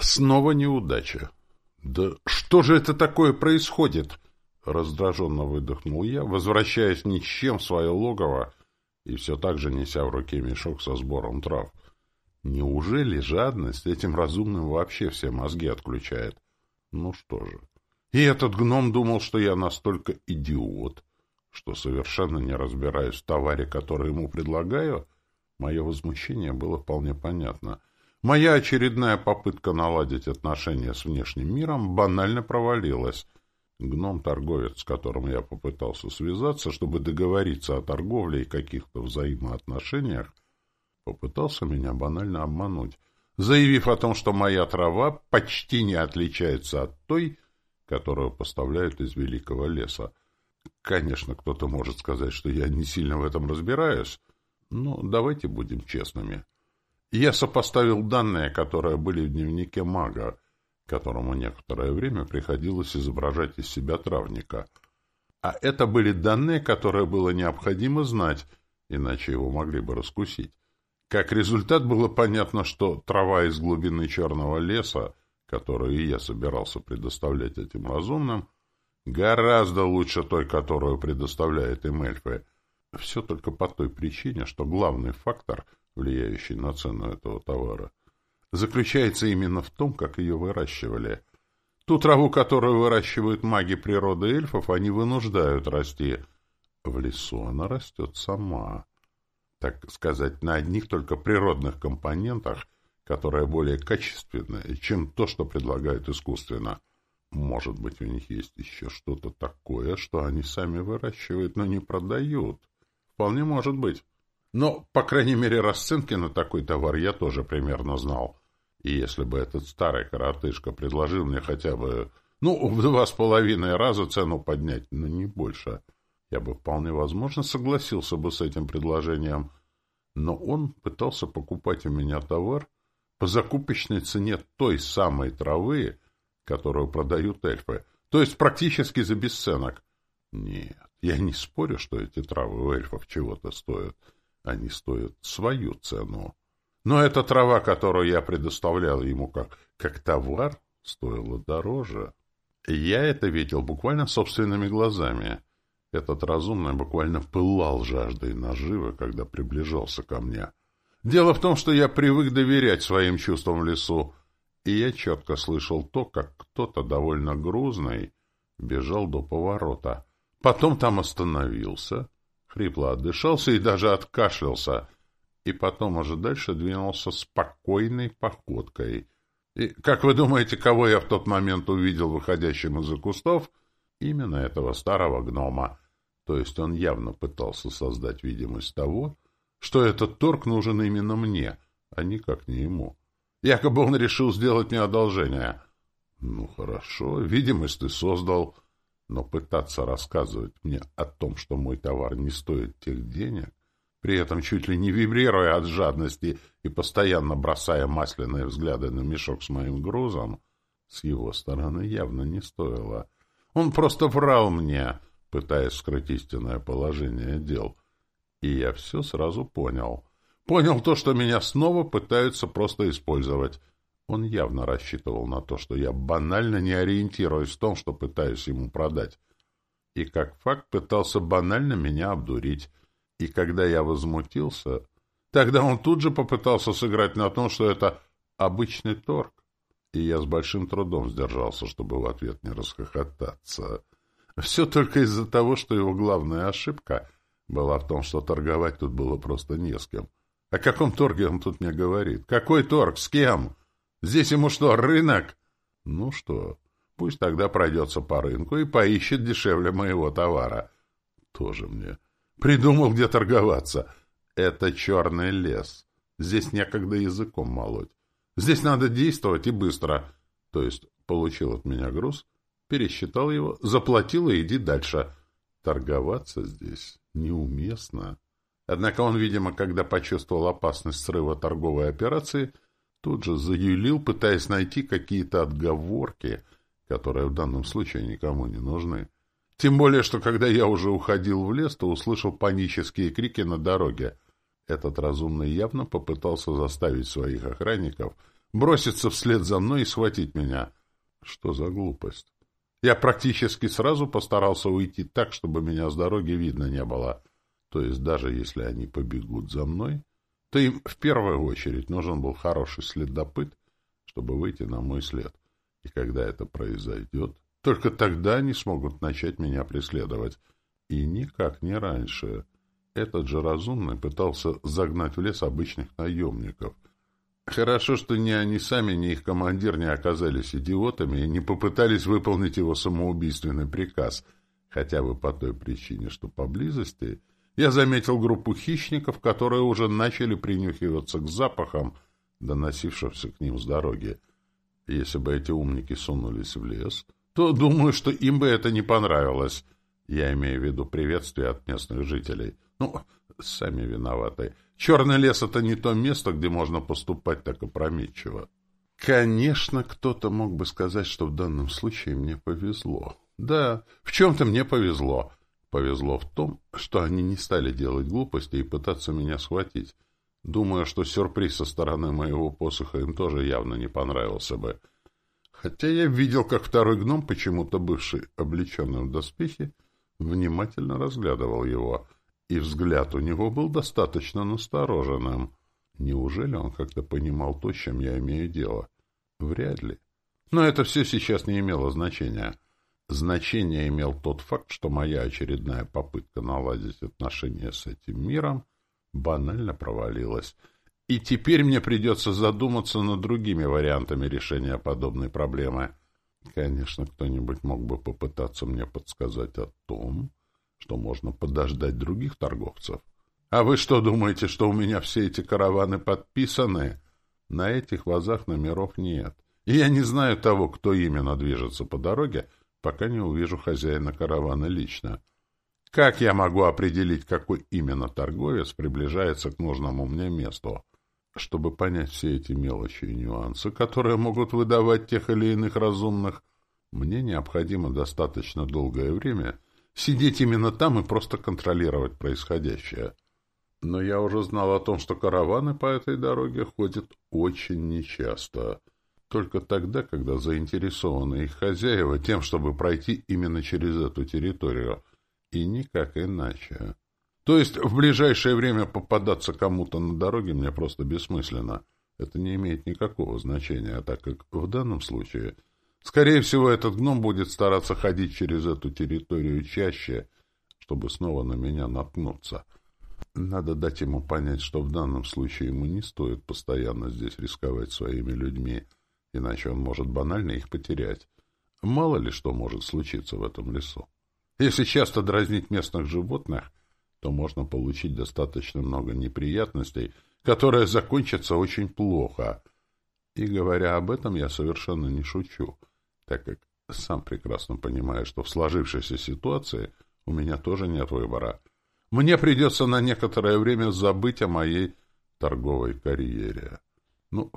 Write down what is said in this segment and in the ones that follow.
Снова неудача. «Да что же это такое происходит?» Раздраженно выдохнул я, возвращаясь ни с чем в свое логово и все так же неся в руке мешок со сбором трав. Неужели жадность этим разумным вообще все мозги отключает? Ну что же. И этот гном думал, что я настолько идиот, что совершенно не разбираюсь в товаре, который ему предлагаю. Мое возмущение было вполне понятно. Моя очередная попытка наладить отношения с внешним миром банально провалилась. Гном-торговец, с которым я попытался связаться, чтобы договориться о торговле и каких-то взаимоотношениях, попытался меня банально обмануть, заявив о том, что моя трава почти не отличается от той, которую поставляют из великого леса. Конечно, кто-то может сказать, что я не сильно в этом разбираюсь, но давайте будем честными. Я сопоставил данные, которые были в дневнике мага, которому некоторое время приходилось изображать из себя травника. А это были данные, которые было необходимо знать, иначе его могли бы раскусить. Как результат было понятно, что трава из глубины черного леса, которую я собирался предоставлять этим разумным, гораздо лучше той, которую предоставляет им эльфы. Все только по той причине, что главный фактор, влияющий на цену этого товара, заключается именно в том, как ее выращивали. Ту траву, которую выращивают маги природы эльфов, они вынуждают расти. В лесу она растет сама так сказать, на одних только природных компонентах, которые более качественные, чем то, что предлагают искусственно. Может быть, у них есть еще что-то такое, что они сами выращивают, но не продают. Вполне может быть. Но, по крайней мере, расценки на такой товар я тоже примерно знал. И если бы этот старый коротышка предложил мне хотя бы, ну, в два с половиной раза цену поднять, но не больше, я бы вполне возможно согласился бы с этим предложением, но он пытался покупать у меня товар по закупочной цене той самой травы, которую продают эльфы, то есть практически за бесценок. Нет, я не спорю, что эти травы у эльфов чего-то стоят. Они стоят свою цену. Но эта трава, которую я предоставлял ему как, как товар, стоила дороже. Я это видел буквально собственными глазами. Этот разумный буквально пылал жаждой наживы, когда приближался ко мне. Дело в том, что я привык доверять своим чувствам в лесу, и я четко слышал то, как кто-то довольно грузный бежал до поворота. Потом там остановился, хрипло отдышался и даже откашлялся, и потом уже дальше двинулся спокойной походкой. И, как вы думаете, кого я в тот момент увидел выходящим из-за кустов? Именно этого старого гнома. То есть он явно пытался создать видимость того, что этот торг нужен именно мне, а никак не ему. Якобы он решил сделать мне одолжение. Ну, хорошо, видимость ты создал, но пытаться рассказывать мне о том, что мой товар не стоит тех денег, при этом чуть ли не вибрируя от жадности и постоянно бросая масляные взгляды на мешок с моим грузом, с его стороны явно не стоило. Он просто врал мне, пытаясь скрыть истинное положение дел. И я все сразу понял. Понял то, что меня снова пытаются просто использовать. Он явно рассчитывал на то, что я банально не ориентируюсь в том, что пытаюсь ему продать. И как факт пытался банально меня обдурить. И когда я возмутился, тогда он тут же попытался сыграть на том, что это обычный торг. И я с большим трудом сдержался, чтобы в ответ не расхохотаться. Все только из-за того, что его главная ошибка была в том, что торговать тут было просто не с кем. О каком торге он тут мне говорит? Какой торг? С кем? Здесь ему что, рынок? Ну что, пусть тогда пройдется по рынку и поищет дешевле моего товара. Тоже мне. Придумал, где торговаться. Это черный лес. Здесь некогда языком молоть. Здесь надо действовать и быстро. То есть получил от меня груз, пересчитал его, заплатил и иди дальше. Торговаться здесь неуместно. Однако он, видимо, когда почувствовал опасность срыва торговой операции, тут же заюлил, пытаясь найти какие-то отговорки, которые в данном случае никому не нужны. Тем более, что когда я уже уходил в лес, то услышал панические крики на дороге. Этот разумный явно попытался заставить своих охранников броситься вслед за мной и схватить меня. Что за глупость? Я практически сразу постарался уйти так, чтобы меня с дороги видно не было. То есть даже если они побегут за мной, то им в первую очередь нужен был хороший следопыт, чтобы выйти на мой след. И когда это произойдет, только тогда они смогут начать меня преследовать. И никак не раньше. Этот же разумный пытался загнать в лес обычных наемников. Хорошо, что ни они сами, ни их командир не оказались идиотами и не попытались выполнить его самоубийственный приказ, хотя бы по той причине, что поблизости я заметил группу хищников, которые уже начали принюхиваться к запахам, доносившимся к ним с дороги. Если бы эти умники сунулись в лес, то думаю, что им бы это не понравилось. Я имею в виду приветствие от местных жителей. Ну, сами виноваты. Черный лес — это не то место, где можно поступать так опрометчиво. Конечно, кто-то мог бы сказать, что в данном случае мне повезло. Да, в чем-то мне повезло. Повезло в том, что они не стали делать глупости и пытаться меня схватить. Думаю, что сюрприз со стороны моего посоха им тоже явно не понравился бы. Хотя я видел, как второй гном, почему-то бывший облеченный в доспехи, внимательно разглядывал его, и взгляд у него был достаточно настороженным. Неужели он как-то понимал то, с чем я имею дело? Вряд ли. Но это все сейчас не имело значения. Значение имел тот факт, что моя очередная попытка наладить отношения с этим миром банально провалилась. И теперь мне придется задуматься над другими вариантами решения подобной проблемы. Конечно, кто-нибудь мог бы попытаться мне подсказать о том, что можно подождать других торговцев. А вы что думаете, что у меня все эти караваны подписаны? На этих вазах номеров нет. И я не знаю того, кто именно движется по дороге, пока не увижу хозяина каравана лично. Как я могу определить, какой именно торговец приближается к нужному мне месту? Чтобы понять все эти мелочи и нюансы, которые могут выдавать тех или иных разумных, мне необходимо достаточно долгое время сидеть именно там и просто контролировать происходящее. Но я уже знал о том, что караваны по этой дороге ходят очень нечасто. Только тогда, когда заинтересованы их хозяева тем, чтобы пройти именно через эту территорию, и никак иначе. То есть в ближайшее время попадаться кому-то на дороге мне просто бессмысленно. Это не имеет никакого значения, так как в данном случае, скорее всего, этот гном будет стараться ходить через эту территорию чаще, чтобы снова на меня наткнуться. Надо дать ему понять, что в данном случае ему не стоит постоянно здесь рисковать своими людьми, иначе он может банально их потерять. Мало ли что может случиться в этом лесу. Если часто дразнить местных животных, то можно получить достаточно много неприятностей, которые закончатся очень плохо. И говоря об этом, я совершенно не шучу, так как сам прекрасно понимаю, что в сложившейся ситуации у меня тоже нет выбора. Мне придется на некоторое время забыть о моей торговой карьере. Ну,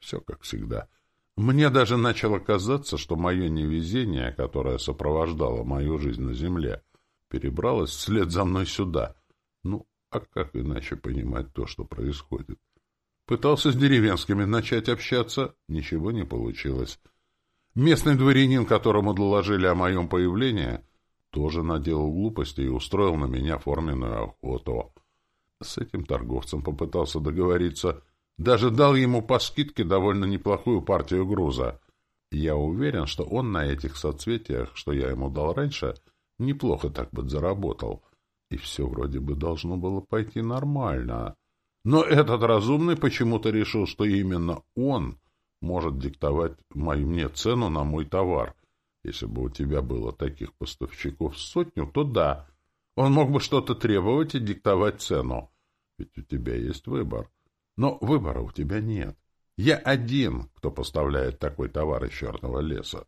все как всегда. Мне даже начало казаться, что мое невезение, которое сопровождало мою жизнь на земле, перебралась вслед за мной сюда. Ну, а как иначе понимать то, что происходит? Пытался с деревенскими начать общаться, ничего не получилось. Местный дворянин, которому доложили о моем появлении, тоже наделал глупости и устроил на меня форменную охоту. С этим торговцем попытался договориться, даже дал ему по скидке довольно неплохую партию груза. Я уверен, что он на этих соцветиях, что я ему дал раньше, — Неплохо так бы заработал. И все вроде бы должно было пойти нормально. Но этот разумный почему-то решил, что именно он может диктовать мне цену на мой товар. Если бы у тебя было таких поставщиков сотню, то да, он мог бы что-то требовать и диктовать цену. Ведь у тебя есть выбор. Но выбора у тебя нет. Я один, кто поставляет такой товар из черного леса.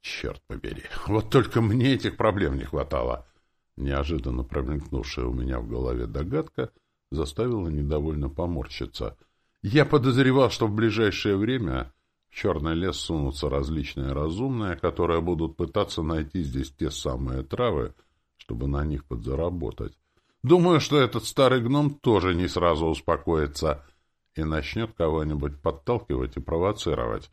Черт побери, вот только мне этих проблем не хватало. Неожиданно промелькнувшая у меня в голове догадка заставила недовольно поморщиться. Я подозревал, что в ближайшее время в черный лес сунутся различные разумные, которые будут пытаться найти здесь те самые травы, чтобы на них подзаработать. Думаю, что этот старый гном тоже не сразу успокоится. И начнет кого-нибудь подталкивать и провоцировать.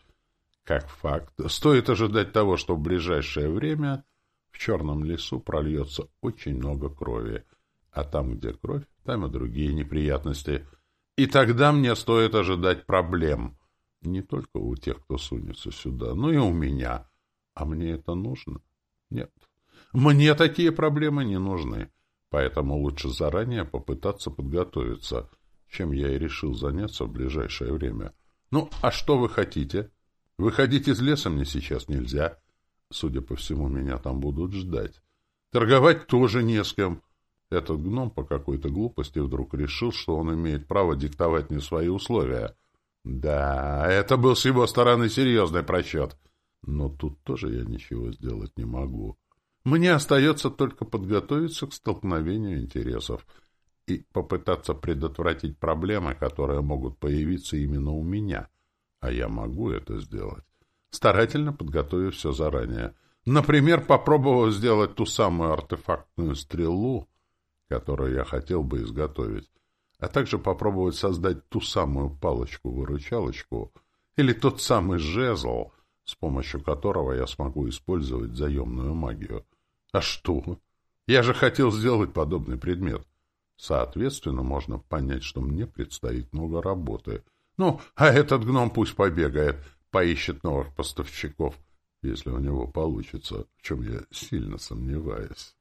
Как факт, стоит ожидать того, что в ближайшее время в черном лесу прольется очень много крови, а там, где кровь, там и другие неприятности. И тогда мне стоит ожидать проблем. Не только у тех, кто сунется сюда, но и у меня. А мне это нужно? Нет. Мне такие проблемы не нужны. Поэтому лучше заранее попытаться подготовиться, чем я и решил заняться в ближайшее время. Ну, а что вы хотите? Выходить из леса мне сейчас нельзя. Судя по всему, меня там будут ждать. Торговать тоже не с кем. Этот гном по какой-то глупости вдруг решил, что он имеет право диктовать мне свои условия. Да, это был с его стороны серьезный просчет. Но тут тоже я ничего сделать не могу. Мне остается только подготовиться к столкновению интересов и попытаться предотвратить проблемы, которые могут появиться именно у меня. А я могу это сделать старательно подготовив все заранее. Например, попробовав сделать ту самую артефактную стрелу, которую я хотел бы изготовить, а также попробовать создать ту самую палочку-выручалочку или тот самый жезл, с помощью которого я смогу использовать заемную магию. А что? Я же хотел сделать подобный предмет. Соответственно, можно понять, что мне предстоит много работы. Ну, а этот гном пусть побегает поищет новых поставщиков, если у него получится, в чем я сильно сомневаюсь.